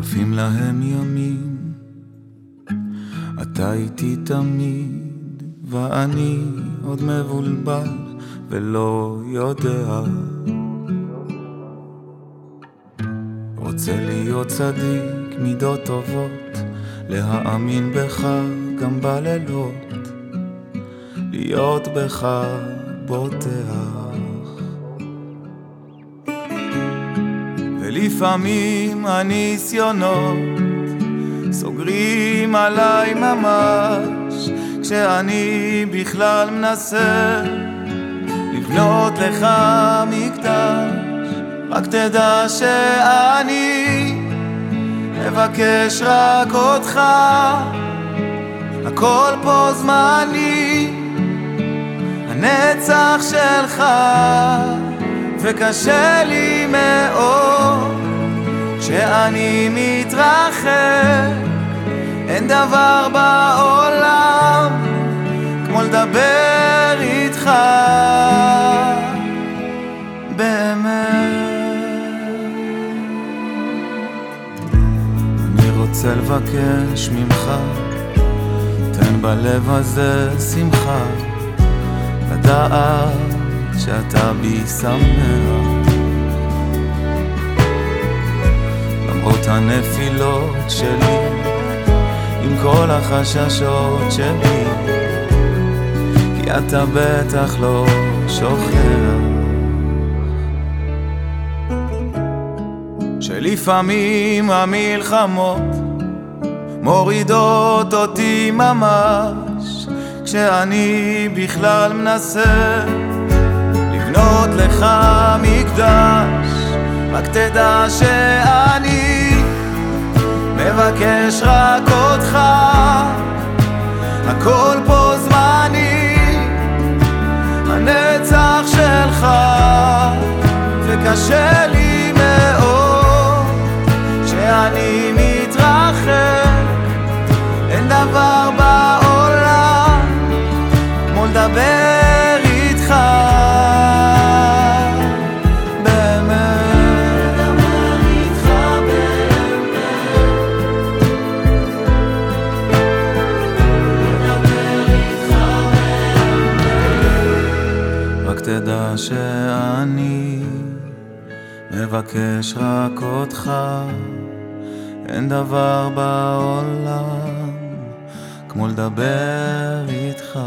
חולפים להם ימים, אתה איתי תמיד, ואני עוד מבולבל ולא יודע. רוצה להיות צדיק, מידות טובות, להאמין בך גם בלילות, להיות בך בוטח. ולפעמים הניסיונות סוגרים עליי ממש, כשאני בכלל מנסה לבנות לך מקדש, רק תדע שאני מבקש רק אותך, הכל פה זמני, הנצח שלך, וקשה לי מאוד כשאני מתרחק, אין דבר בעולם כמו לדבר איתך באמת. אני רוצה לבקש ממך, תן בלב הזה שמחה, לדעת שאתה בי שמח. למרות הנפילות שלי, עם כל החששות שלי, כי אתה בטח לא שוכח. שלפעמים המלחמות מורידות אותי ממש, כשאני בכלל מנסה לבנות לך מקדש, רק תדע שאני מבקש רק אותך, הכל פה זמני, הנצח שלך, וקשה שאני מבקש רק אותך, אין דבר בעולם כמו לדבר איתך.